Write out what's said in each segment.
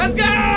Let's go!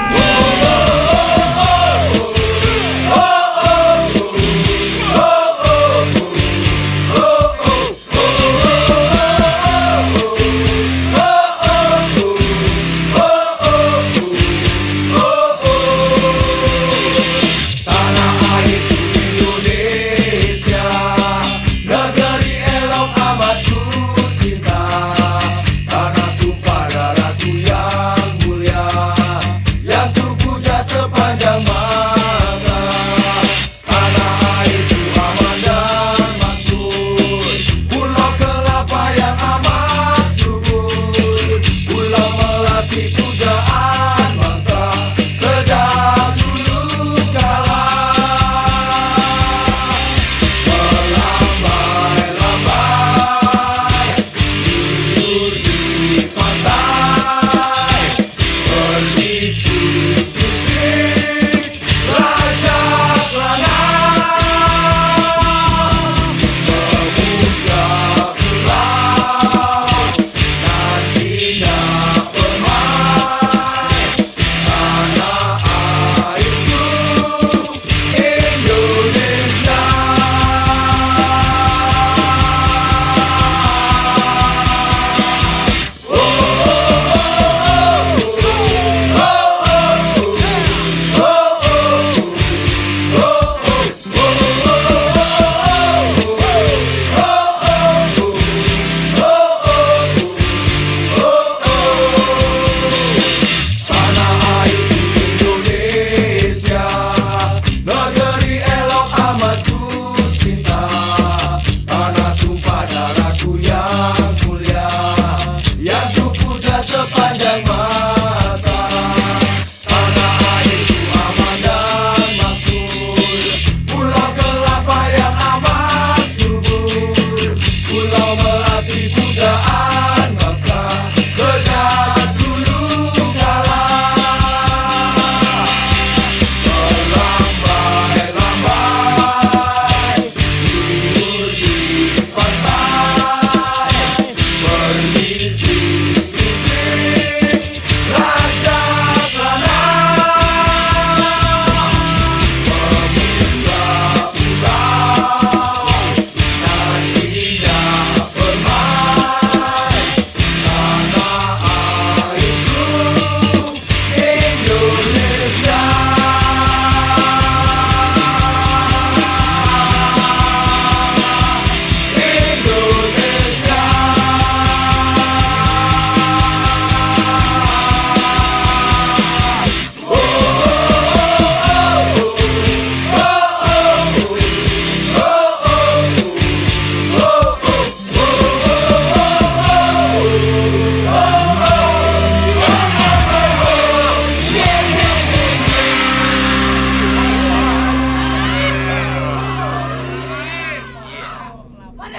That's the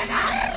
来了。